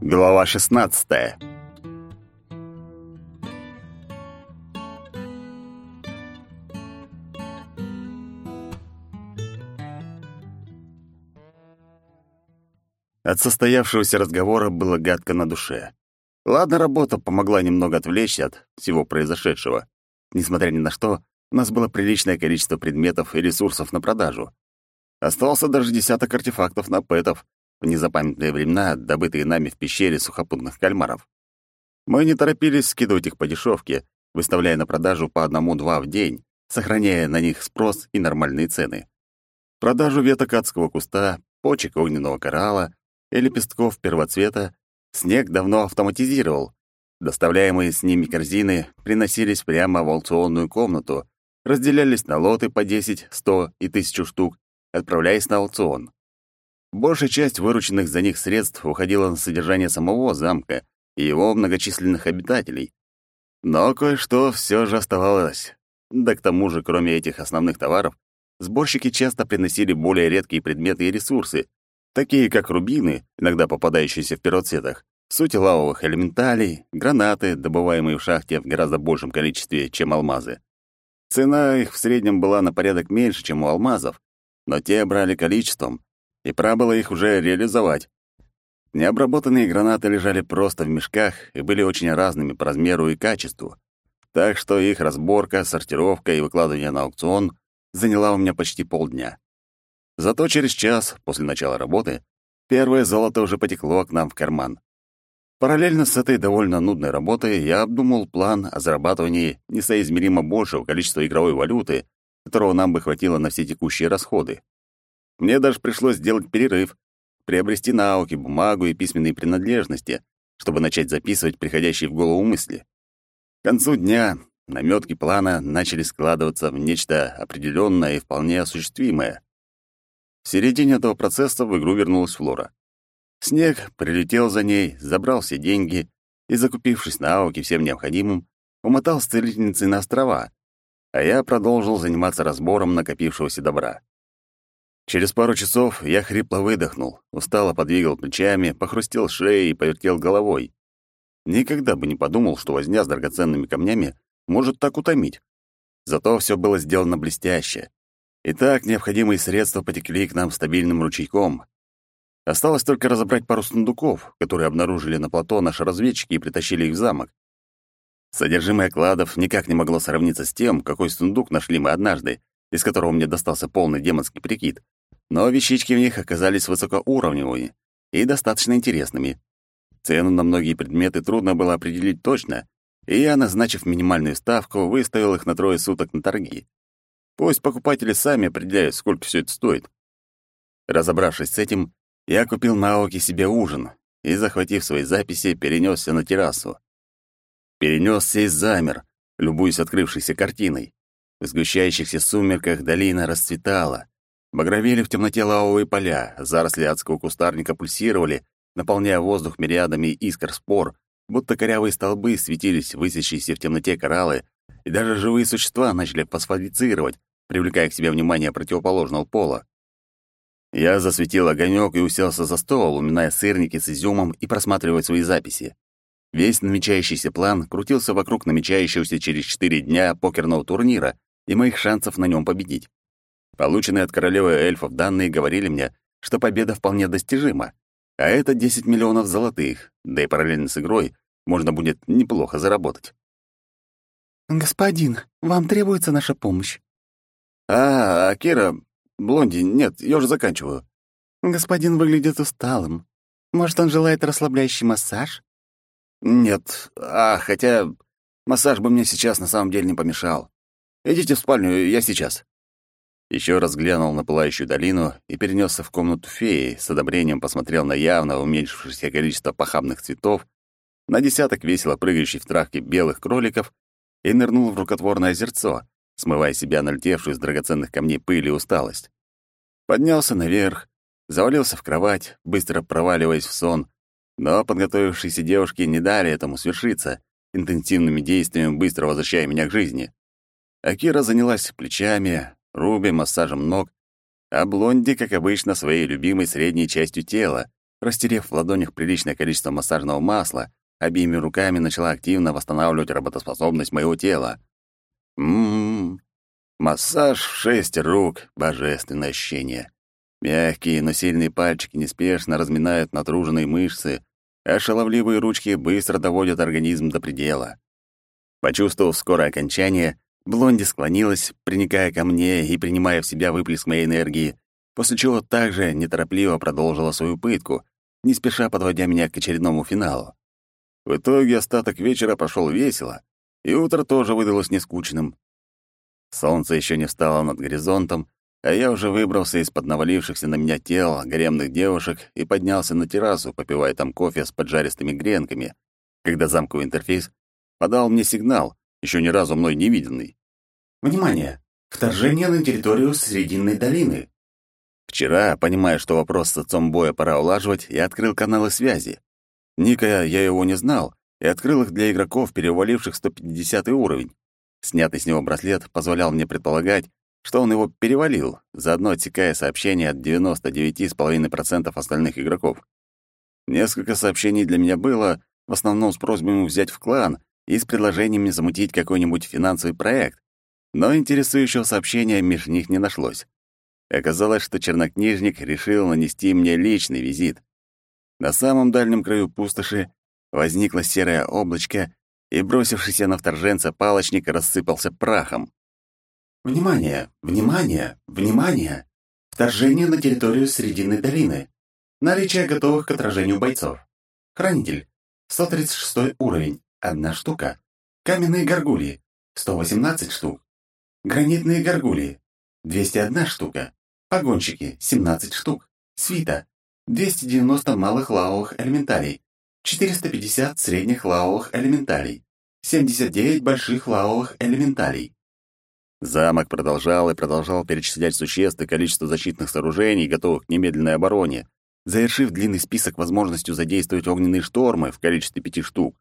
Глава 16. От состоявшегося разговора было гадко на душе. Ладно, работа помогла немного отвлечься от всего произошедшего. Несмотря ни на что, у нас было приличное количество предметов и ресурсов на продажу. Остался даже десяток артефактов на пэтов, в незапамятные времена добытые нами в пещере сухопутных кальмаров. Мы не торопились скидывать их по дешевке, выставляя на продажу по одному-два в день, сохраняя на них спрос и нормальные цены. Продажу веток адского куста, почек огненного коралла и лепестков первоцвета снег давно автоматизировал. Доставляемые с ними корзины приносились прямо в аукционную комнату, разделялись на лоты по 10, 100 и 1000 штук, отправляясь на аукцион. Большая часть вырученных за них средств уходила на содержание самого замка и его многочисленных обитателей. Но кое-что все же оставалось. Да к тому же, кроме этих основных товаров, сборщики часто приносили более редкие предметы и ресурсы, такие как рубины, иногда попадающиеся в первоцветах, суть лавовых элементалей, гранаты, добываемые в шахте в гораздо большем количестве, чем алмазы. Цена их в среднем была на порядок меньше, чем у алмазов, но те брали количеством, и пора было их уже реализовать. Необработанные гранаты лежали просто в мешках и были очень разными по размеру и качеству, так что их разборка, сортировка и выкладывание на аукцион заняла у меня почти полдня. Зато через час после начала работы первое золото уже потекло к нам в карман. Параллельно с этой довольно нудной работой я обдумал план о зарабатывании несоизмеримо большего количества игровой валюты, которого нам бы хватило на все текущие расходы. Мне даже пришлось сделать перерыв, приобрести науки, бумагу и письменные принадлежности, чтобы начать записывать приходящие в голову мысли. К концу дня намётки плана начали складываться в нечто определённое и вполне осуществимое. В середине этого процесса в игру вернулась Флора. Снег прилетел за ней, забрал все деньги и, закупившись на ауке всем необходимым, умотал с целительницей на острова, а я продолжил заниматься разбором накопившегося добра. Через пару часов я хрипло выдохнул, устало подвигал плечами, похрустел шеей и повертел головой. Никогда бы не подумал, что возня с драгоценными камнями может так утомить. Зато все было сделано блестяще. И так необходимые средства потекли к нам стабильным ручейком. Осталось только разобрать пару сундуков, которые обнаружили на плато наши разведчики и притащили их в замок. Содержимое кладов никак не могло сравниться с тем, какой сундук нашли мы однажды, из которого мне достался полный демонский прикид, но вещички в них оказались высокоуровневыми и достаточно интересными. Цену на многие предметы трудно было определить точно, и я, назначив минимальную ставку, выставил их на трое суток на торги. Пусть покупатели сами определяют, сколько все это стоит. Разобравшись с этим, я купил на Аоке себе ужин и, захватив свои записи, перенесся на террасу. Перенесся и замер, любуясь открывшейся картиной. В сгущающихся сумерках долина расцветала. Багровели в темноте лавовые поля, заросли адского кустарника пульсировали, наполняя воздух мириадами искр спор, будто корявые столбы светились высящиеся в темноте кораллы, и даже живые существа начали фосфорицировать, привлекая к себе внимание противоположного пола. Я засветил огонек и уселся за стол, уминая сырники с изюмом и просматривая свои записи. Весь намечающийся план крутился вокруг намечающегося через четыре дня покерного турнира и моих шансов на нем победить. Полученные от королевы эльфов данные говорили мне, что победа вполне достижима, а это 10 миллионов золотых, да и параллельно с игрой можно будет неплохо заработать. «Господин, вам требуется наша помощь». «А, Кира, Блонди, нет, я уже заканчиваю». «Господин выглядит усталым. Может, он желает расслабляющий массаж?» «Нет, а, хотя массаж бы мне сейчас на самом деле не помешал. Идите в спальню, я сейчас». Еще раз глянул на пылающую долину и перенесся в комнату феи, с одобрением посмотрел на явно уменьшившееся количество похабных цветов, на десяток весело прыгающих в травке белых кроликов и нырнул в рукотворное озерцо, смывая себя налетевшую с драгоценных камней пыль и усталость. Поднялся наверх, завалился в кровать, быстро проваливаясь в сон, но подготовившиеся девушки не дали этому свершиться, интенсивными действиями быстро возвращая меня к жизни. Акира занялась плечами, Руби массажем ног, а Блонди, как обычно, своей любимой средней частью тела, растерев в ладонях приличное количество массажного масла, обеими руками начала активно восстанавливать работоспособность моего тела. Ммм, массаж в шесть рук — божественное ощущение. Мягкие, но сильные пальчики неспешно разминают натруженные мышцы, а шаловливые ручки быстро доводят организм до предела. Почувствовав скорое окончание, Блонди склонилась, приникая ко мне и принимая в себя выплеск моей энергии, после чего также неторопливо продолжила свою пытку, не спеша подводя меня к очередному финалу. В итоге остаток вечера прошел весело, и утро тоже выдалось нескучным. Солнце еще не встало над горизонтом, а я уже выбрался из-под навалившихся на меня тел гаремных девушек и поднялся на террасу, попивая там кофе с поджаристыми гренками, когда замковый интерфейс подал мне сигнал, еще ни разу мной не виденный. «Внимание! Вторжение на территорию Срединной долины!» Вчера, понимая, что вопрос с отцом боя пора улаживать, я открыл каналы связи. Ника я его не знал, и открыл их для игроков, переваливших 150 уровень. Снятый с него браслет позволял мне предполагать, что он его перевалил, заодно отсекая сообщения от 99,5% остальных игроков. Несколько сообщений для меня было, в основном с просьбами взять в клан и с предложениями замутить какой-нибудь финансовый проект, но интересующего сообщения меж них не нашлось. Оказалось, что чернокнижник решил нанести мне личный визит. На самом дальнем краю пустоши возникло серое облачко, и бросившийся на вторженца палочник рассыпался прахом. «Внимание! Внимание! Внимание! Вторжение на территорию Срединной долины. Наличие готовых к отражению бойцов. Хранитель. 136 уровень. Одна штука. Каменные горгулии. 118 штук. Гранитные горгулии. 201 штука. Погонщики. 17 штук. Свита. 290 малых лавовых элементарий. 450 средних лавовых элементарий. 79 больших лавовых элементарий. Замок продолжал и продолжал перечислять существ и количество защитных сооружений, готовых к немедленной обороне, завершив длинный список возможностью задействовать огненные штормы в количестве пяти штук.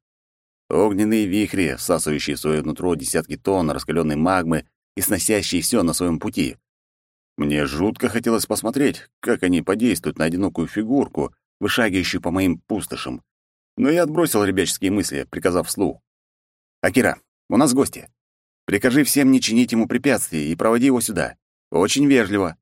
Огненные вихри, всасывающие в свое нутро десятки тонн раскаленной магмы и сносящие все на своем пути. Мне жутко хотелось посмотреть, как они подействуют на одинокую фигурку, вышагивающую по моим пустошам. Но я отбросил ребяческие мысли, приказав вслух. «Акира, у нас гости. Прикажи всем не чинить ему препятствий и проводи его сюда. Очень вежливо».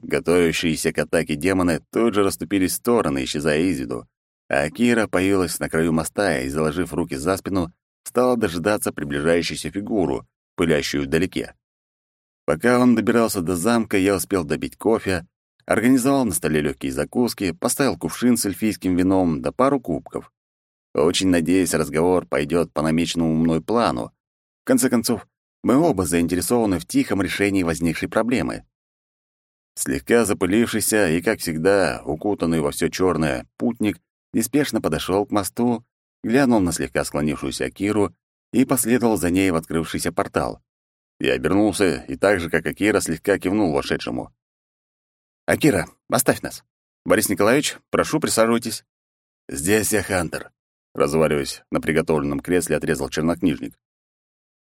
Готовящиеся к атаке демоны тут же расступились в стороны, исчезая из виду, а Акира появилась на краю моста и, заложив руки за спину, стала дожидаться приближающуюся фигуру, пылящую вдалеке. Пока он добирался до замка, я успел добить кофе, организовал на столе легкие закуски, поставил кувшин с эльфийским вином да пару кубков. Очень надеюсь, разговор пойдет по намеченному мной плану. В конце концов, мы оба заинтересованы в тихом решении возникшей проблемы. Слегка запылившийся и, как всегда, укутанный во все черное, путник неспешно подошел к мосту, глянул на слегка склонившуюся Акиру и последовал за ней в открывшийся портал. Я обернулся и так же, как Акира, слегка кивнул вошедшему. «Акира, оставь нас. Борис Николаевич, прошу, присаживайтесь». «Здесь я Хантер», — разваливаясь на приготовленном кресле, отрезал чернокнижник.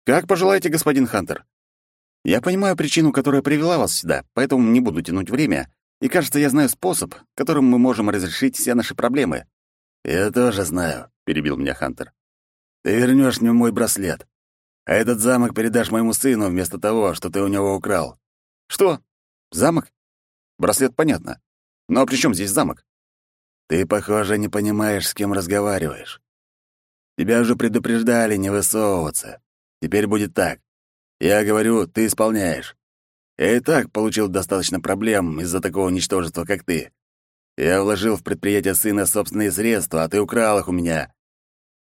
«Как пожелаете, господин Хантер. Я понимаю причину, которая привела вас сюда, поэтому не буду тянуть время, и, кажется, я знаю способ, которым мы можем разрешить все наши проблемы». «Я тоже знаю», — перебил меня Хантер. «Ты вернешь мне мой браслет. А этот замок передашь моему сыну вместо того, что ты у него украл». «Что? Замок? Браслет понятно. Но при чем здесь замок?» «Ты, похоже, не понимаешь, с кем разговариваешь. Тебя уже предупреждали не высовываться. Теперь будет так. Я говорю, ты исполняешь. Я и так получил достаточно проблем из-за такого ничтожества, как ты. Я вложил в предприятие сына собственные средства, а ты украл их у меня.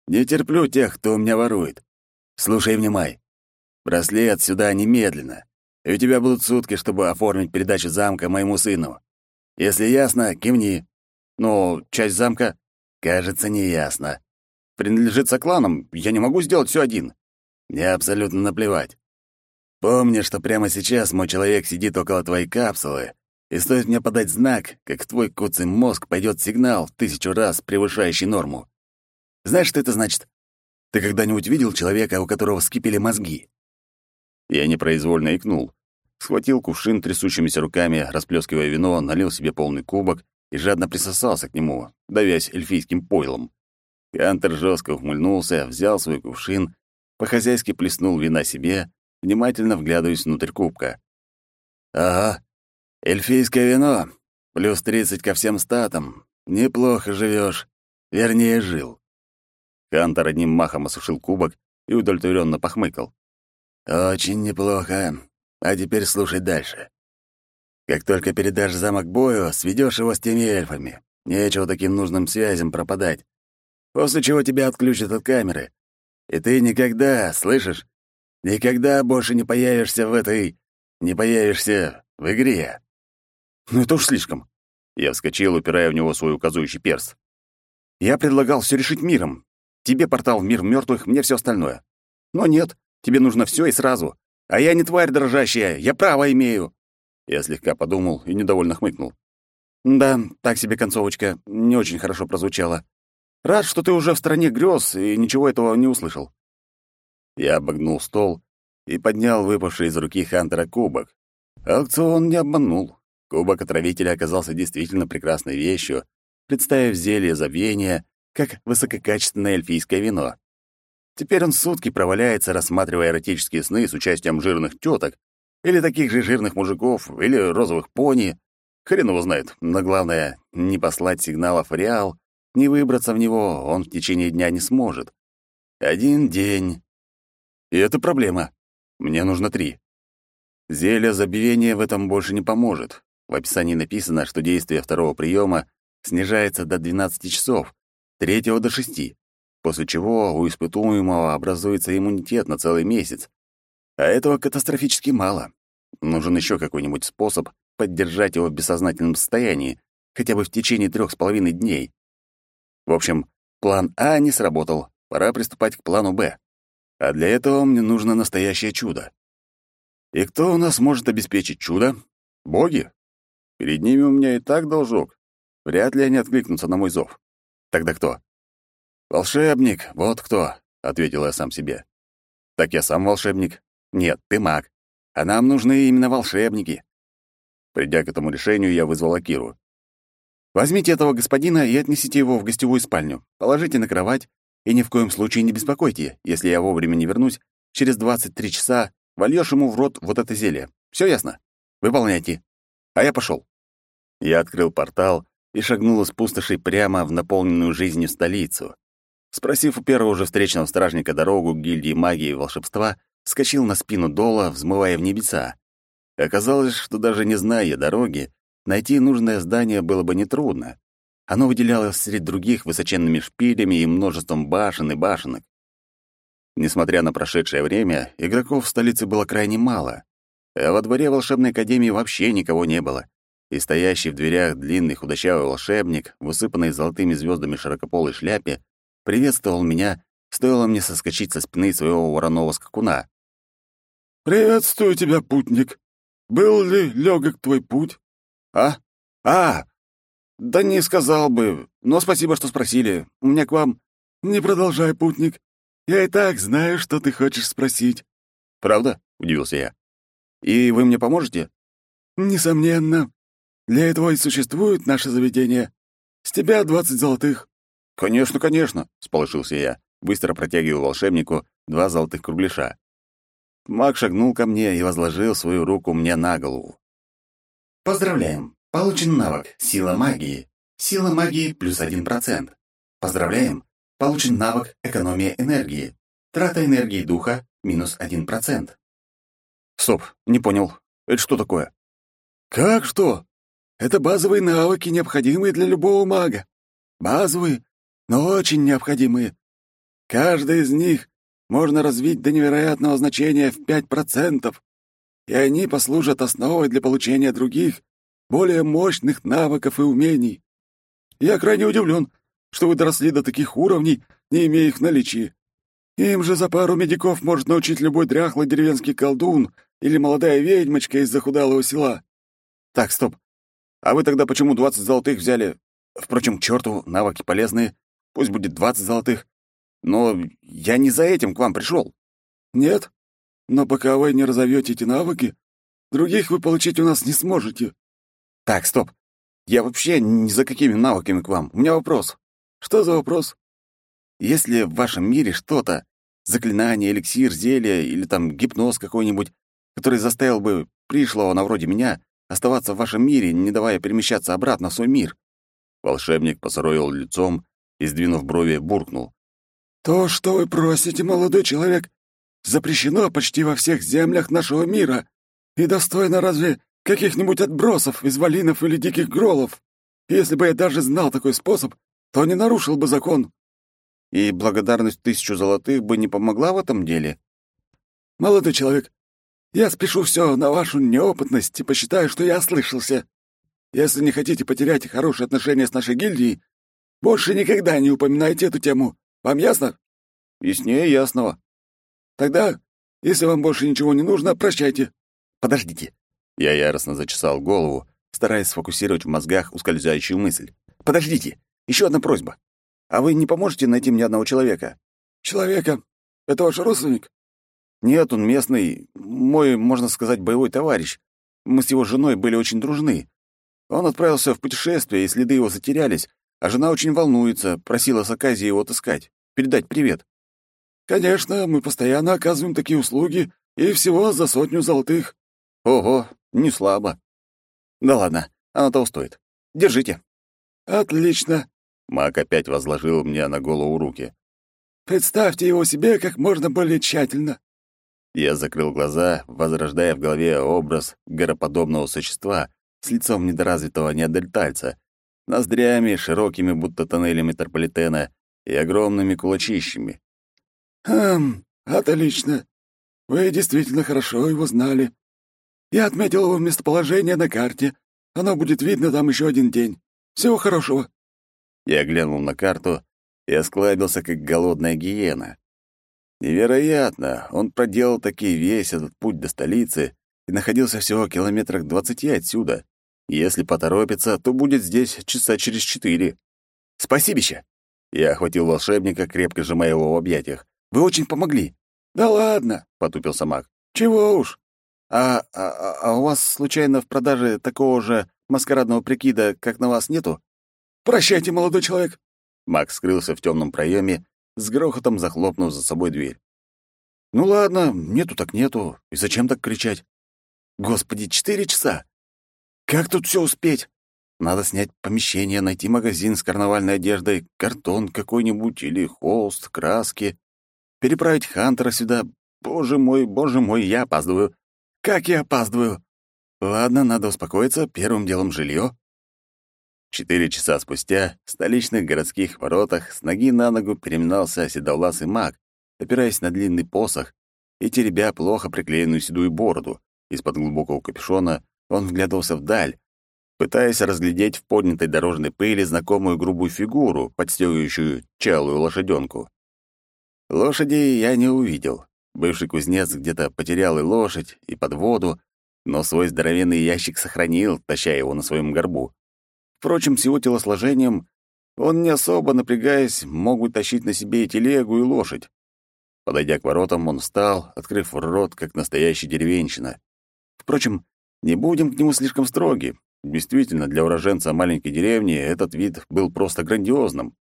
Не терплю тех, кто у меня ворует. Слушай внимай. Браслет сюда немедленно. И у тебя будут сутки, чтобы оформить передачу замка моему сыну. Если ясно, кивни. Но часть замка, кажется, не ясно. Принадлежит сокланам, я не могу сделать все один. Мне абсолютно наплевать. Помни, что прямо сейчас мой человек сидит около твоей капсулы, и стоит мне подать знак, как твой куцый мозг пойдет сигнал в тысячу раз превышающий норму. Знаешь, что это значит? Ты когда-нибудь видел человека, у которого вскипели мозги?» Я непроизвольно икнул. Схватил кувшин трясущимися руками, расплескивая вино, налил себе полный кубок и жадно присосался к нему, давясь эльфийским пойлом. Хантер жестко ухмыльнулся, взял свой кувшин, по-хозяйски плеснул вина себе, внимательно вглядываясь внутрь кубка. «Ага, эльфийское вино, плюс тридцать ко всем статам. Неплохо живешь, вернее, жил». Хантер одним махом осушил кубок и удовлетворенно похмыкал. «Очень неплохо. А теперь слушай дальше. Как только передашь замок бою, сведешь его с теми эльфами. Нечего таким нужным связям пропадать. После чего тебя отключат от камеры. И ты никогда, слышишь, никогда больше не появишься в этой... не появишься в игре. Ну это уж слишком. Я вскочил, упирая в него свой указующий перст. Я предлагал все решить миром. Тебе портал в мир мертвых, мне все остальное. Но нет, тебе нужно все и сразу. А я не тварь дрожащая, я право имею. Я слегка подумал и недовольно хмыкнул. Да, так себе концовочка, не очень хорошо прозвучала. Рад, что ты уже в стране грез и ничего этого не услышал. Я обогнул стол и поднял выпавший из руки Хантера кубок. Аукцион не обманул. Кубок отравителя оказался действительно прекрасной вещью, представив зелье забвения как высококачественное эльфийское вино. Теперь он сутки проваляется, рассматривая эротические сны с участием жирных теток, или таких же жирных мужиков, или розовых пони. Хрен его знает, но главное — не послать сигналов в Реал, не выбраться в него он в течение дня не сможет. Один день. И это проблема. Мне нужно три. Зелье забвения в этом больше не поможет. В описании написано, что действие второго приема снижается до 12 часов, третьего до 6, после чего у испытуемого образуется иммунитет на целый месяц, а этого катастрофически мало. Нужен еще какой-нибудь способ поддержать его в бессознательном состоянии, хотя бы в течение трех с половиной дней. В общем, план А не сработал, пора приступать к плану Б. А для этого мне нужно настоящее чудо. И кто у нас может обеспечить чудо? Боги? Перед ними у меня и так должок. Вряд ли они откликнутся на мой зов. Тогда кто? Волшебник, вот кто, — ответил я сам себе. Так я сам волшебник, нет, ты маг. А нам нужны именно волшебники. Придя к этому решению, я вызвал Акиру. Возьмите этого господина и отнесите его в гостевую спальню. Положите на кровать и ни в коем случае не беспокойте, если я вовремя не вернусь. Через 23 часа вольешь ему в рот вот это зелье. Все ясно? Выполняйте. А я пошел. Я открыл портал и шагнул из пустоши прямо в наполненную жизнью столицу. Спросив у первого же встречного стражника дорогу к гильдии магии и волшебства, скочил на спину Дола, взмывая в небеса. Оказалось, что даже не зная дороги, найти нужное здание было бы нетрудно. Оно выделялось среди других высоченными шпилями и множеством башен и башенок. Несмотря на прошедшее время, игроков в столице было крайне мало, а во дворе волшебной академии вообще никого не было. И стоящий в дверях длинный худощавый волшебник, в усыпанной золотыми звездами широкополой шляпе, приветствовал меня, стоило мне соскочить со спины своего вороного скакуна. «Приветствую тебя, путник. Был ли легок твой путь?» «А? А! Да не сказал бы, но спасибо, что спросили. У меня к вам...» «Не продолжай, путник. Я и так знаю, что ты хочешь спросить». «Правда?» — удивился я. «И вы мне поможете?» «Несомненно. Для этого и существует наше заведение. С тебя двадцать золотых». «Конечно, конечно», — сполошился я, быстро протягивая волшебнику два золотых кругляша. Маг шагнул ко мне и возложил свою руку мне на голову. «Поздравляем! Получен навык «Сила магии». Сила магии плюс один процент. Поздравляем! Получен навык «Экономия энергии». Трата энергии духа минус один процент. Стоп, не понял. Это что такое? Как что? Это базовые навыки, необходимые для любого мага. Базовые, но очень необходимые. Каждый из них можно развить до невероятного значения в 5%, и они послужат основой для получения других, более мощных навыков и умений. Я крайне удивлен, что вы доросли до таких уровней, не имея их в наличии. Им же за пару медиков может научить любой дряхлый деревенский колдун или молодая ведьмочка из захудалого села. Так, стоп. А вы тогда почему 20 золотых взяли? Впрочем, к черту, навыки полезные. Пусть будет 20 золотых. Но я не за этим к вам пришел. Нет? Но пока вы не разовьете эти навыки, других вы получить у нас не сможете. Так, стоп. Я вообще ни за какими навыками к вам. У меня вопрос. Что за вопрос? Если в вашем мире что-то, заклинание, эликсир, зелье или там гипноз какой-нибудь, который заставил бы пришлого на вроде меня оставаться в вашем мире, не давая перемещаться обратно в свой мир. Волшебник посоровил лицом и, сдвинув брови, буркнул. «То, что вы просите, молодой человек, запрещено почти во всех землях нашего мира и достойно разве каких-нибудь отбросов из валинов или диких гролов. Если бы я даже знал такой способ, то не нарушил бы закон». «И благодарность тысячу золотых бы не помогла в этом деле?» «Молодой человек, я спешу все на вашу неопытность и посчитаю, что я ослышался. Если не хотите потерять хорошие отношения с нашей гильдией, больше никогда не упоминайте эту тему. Вам ясно? Яснее ясного. Тогда, если вам больше ничего не нужно, прощайте. Подождите. Я яростно зачесал голову, стараясь сфокусировать в мозгах ускользающую мысль. Подождите. Еще одна просьба. А вы не поможете найти мне одного человека? Человека? Это ваш родственник? Нет, он местный, мой, можно сказать, боевой товарищ. Мы с его женой были очень дружны. Он отправился в путешествие, и следы его затерялись, а жена очень волнуется, просила Сакази его отыскать, передать привет. Конечно, мы постоянно оказываем такие услуги, и всего за сотню золотых. Ого, не слабо. Да ладно, оно того стоит. Держите. Отлично. Мак опять возложил мне на голову руки. Представьте его себе как можно более тщательно. Я закрыл глаза, возрождая в голове образ гороподобного существа, с лицом недоразвитого неандертальца, ноздрями, широкими, будто тоннели метрополитена, и огромными кулачищами. «Хм, отлично. Вы действительно хорошо его знали. Я отметил его местоположение на карте. Оно будет видно там еще один день. Всего хорошего». Я глянул на карту и осклабился, как голодная гиена. Невероятно! Он проделал таки весь этот путь до столицы и находился всего километрах двадцати отсюда. Если поторопится, то будет здесь часа через четыре. Спасибище! Я охватил волшебника, крепко сжимая его в объятиях. Вы очень помогли. Да ладно, потупился маг. Чего уж? А, а, а у вас случайно в продаже такого же маскарадного прикида, как на вас, нету? Прощайте, молодой человек. Маг скрылся в темном проеме, с грохотом захлопнув за собой дверь. Ну ладно, нету так нету. И зачем так кричать? Господи, четыре часа! Как тут все успеть? Надо снять помещение, найти магазин с карнавальной одеждой, картон какой-нибудь или холст, краски. Переправить Хантера сюда. Боже мой, боже мой, я опаздываю. Как я опаздываю? Ладно, надо успокоиться, первым делом жилье. Четыре часа спустя в столичных городских воротах с ноги на ногу переминался седовласый маг, опираясь на длинный посох и теребя плохо приклеенную седую бороду. Из-под глубокого капюшона он вглядывался вдаль, пытаясь разглядеть в поднятой дорожной пыли знакомую грубую фигуру, подстегивающую чалую лошаденку. Лошади я не увидел. Бывший кузнец где-то потерял и лошадь, и подводу, но свой здоровенный ящик сохранил, таща его на своем горбу. Впрочем, с его телосложением он, не особо напрягаясь, мог тащить на себе и телегу, и лошадь. Подойдя к воротам, он встал, открыв рот, как настоящий деревенщина. Впрочем, не будем к нему слишком строги. Действительно, для уроженца маленькой деревни этот вид был просто грандиозным.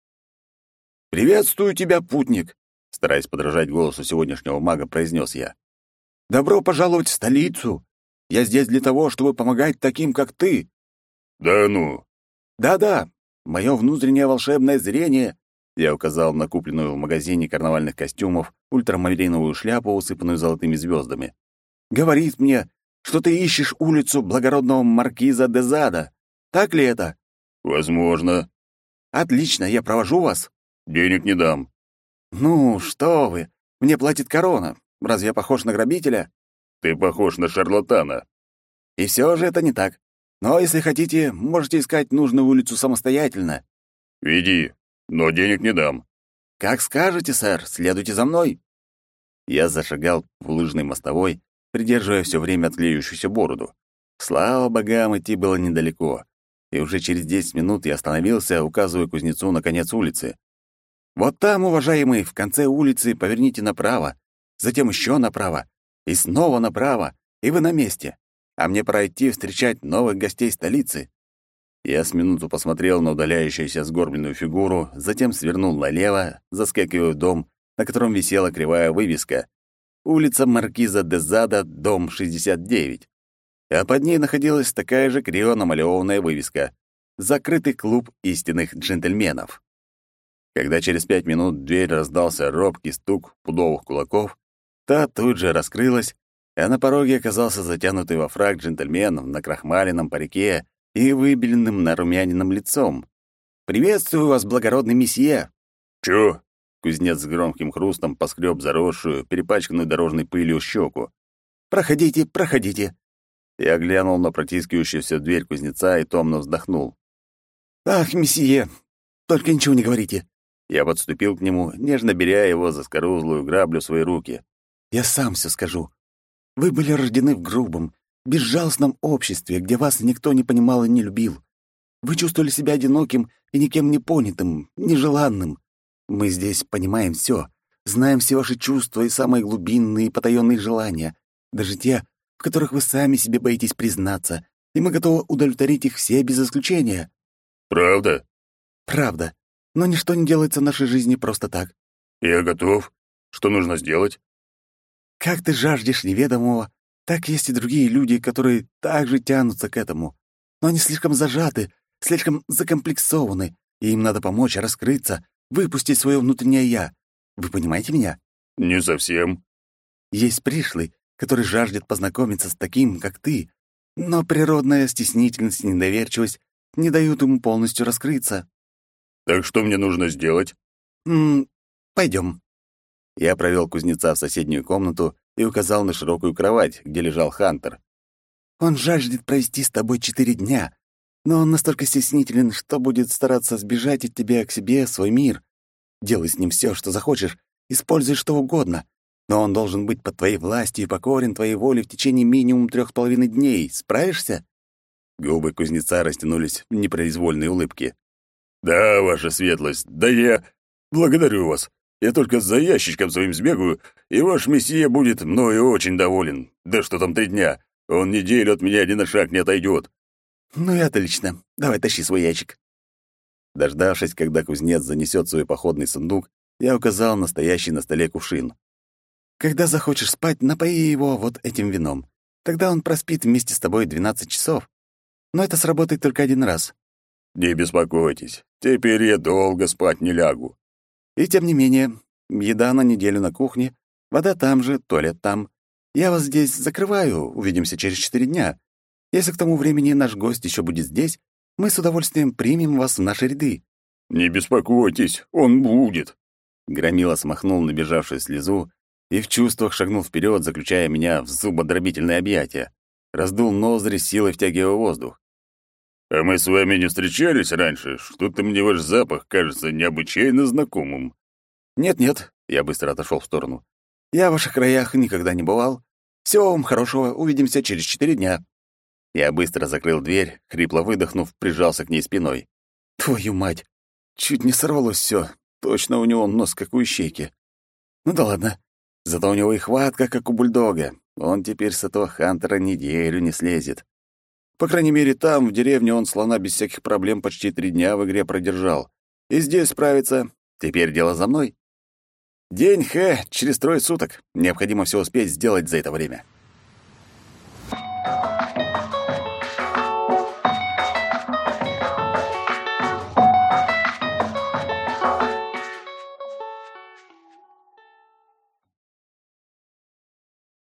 «Приветствую тебя, путник!» Стараясь подражать голосу сегодняшнего мага, произнес я. «Добро пожаловать в столицу! Я здесь для того, чтобы помогать таким, как ты!» «Да ну!» «Да-да, мое внутреннее волшебное зрение...» Я указал на купленную в магазине карнавальных костюмов ультрамариновую шляпу, усыпанную золотыми звездами. «Говорит мне, что ты ищешь улицу благородного маркиза де Зада. Так ли это?» «Возможно». «Отлично, я провожу вас». «Денег не дам». «Ну, что вы, мне платит корона. Разве я похож на грабителя?» «Ты похож на шарлатана». «И все же это не так. Но если хотите, можете искать нужную улицу самостоятельно». «Веди, но денег не дам». «Как скажете, сэр, следуйте за мной». Я зашагал в лыжной мостовой, придерживая все время отклеющуюся бороду. Слава богам, идти было недалеко, и уже через десять минут я остановился, указывая кузнецу на конец улицы. «Вот там, уважаемый, в конце улицы поверните направо, затем еще направо, и снова направо, и вы на месте. А мне пора идти встречать новых гостей столицы». Я с минуту посмотрел на удаляющуюся сгорбленную фигуру, затем свернул налево, заскакивая в дом, на котором висела кривая вывеска «Улица Маркиза де Зада, дом 69». А под ней находилась такая же криво намалеванная вывеска «Закрытый клуб истинных джентльменов». Когда через пять минут дверь раздался робкий стук пудовых кулаков, та тут же раскрылась, а на пороге оказался затянутый во фраг джентльмен в накрахмаленном парике и выбеленным нарумянином лицом. «Приветствую вас, благородный месье!» «Чё?» — кузнец с громким хрустом поскреб заросшую, перепачканную дорожной пылью щеку. «Проходите, проходите!» Я глянул на протискивающуюся дверь кузнеца и томно вздохнул. «Ах, месье, только ничего не говорите. Я подступил к нему, нежно беря его за скорузлую граблю в свои руки. «Я сам все скажу. Вы были рождены в грубом, безжалостном обществе, где вас никто не понимал и не любил. Вы чувствовали себя одиноким и никем не понятым, нежеланным. Мы здесь понимаем все, знаем все ваши чувства и самые глубинные и потаённые желания, даже те, в которых вы сами себе боитесь признаться, и мы готовы удовлетворить их все без исключения». «Правда?» «Правда. Но ничто не делается в нашей жизни просто так. Я готов. Что нужно сделать? Как ты жаждешь неведомого, так есть и другие люди, которые также тянутся к этому. Но они слишком зажаты, слишком закомплексованы, и им надо помочь раскрыться, выпустить свое внутреннее «я». Вы понимаете меня? Не совсем. Есть пришлый, который жаждет познакомиться с таким, как ты, но природная стеснительность и недоверчивость не дают ему полностью раскрыться. Так что мне нужно сделать? М пойдем. Я провел кузнеца в соседнюю комнату и указал на широкую кровать, где лежал Хантер. Он жаждет провести с тобой четыре дня, но он настолько стеснителен, что будет стараться сбежать от тебя к себе свой мир. Делай с ним все, что захочешь, используй что угодно, но он должен быть под твоей властью и покорен твоей воле в течение минимум трех с половиной дней. Справишься?» Губы кузнеца растянулись в непроизвольной улыбке. «Да, ваша светлость, да я... Благодарю вас. Я только за ящичком своим сбегаю, и ваш месье будет мною очень доволен. Да что там три дня? Он неделю от меня ни на шаг не отойдет. «Ну и отлично. Давай тащи свой ящик». Дождавшись, когда кузнец занесет свой походный сундук, я указал на стоящий на столе кувшин. «Когда захочешь спать, напои его вот этим вином. Тогда он проспит вместе с тобой 12 часов. Но это сработает только один раз. Не беспокойтесь, теперь я долго спать не лягу. И тем не менее, еда на неделю на кухне, вода там же, туалет там. Я вас здесь закрываю, увидимся через четыре дня. Если к тому времени наш гость еще будет здесь, мы с удовольствием примем вас в наши ряды». «Не беспокойтесь, он будет». Громила смахнул набежавшую слезу и в чувствах шагнул вперед, заключая меня в зубодробительное объятие. Раздул ноздри, силой втягивая воздух. «А мы с вами не встречались раньше? Что-то мне ваш запах кажется необычайно знакомым». «Нет-нет», — я быстро отошел в сторону. «Я в ваших краях никогда не бывал. Всего вам хорошего, увидимся через четыре дня». Я быстро закрыл дверь, хрипло выдохнув, прижался к ней спиной. «Твою мать! Чуть не сорвалось все. Точно у него нос, как у ищейки. Ну да ладно. Зато у него и хватка, как у бульдога. Он теперь с этого Хантера неделю не слезет. По крайней мере, там, в деревне, он слона без всяких проблем почти три дня в игре продержал. И здесь справится. Теперь дело за мной. День Х через трое суток. Необходимо все успеть сделать за это время.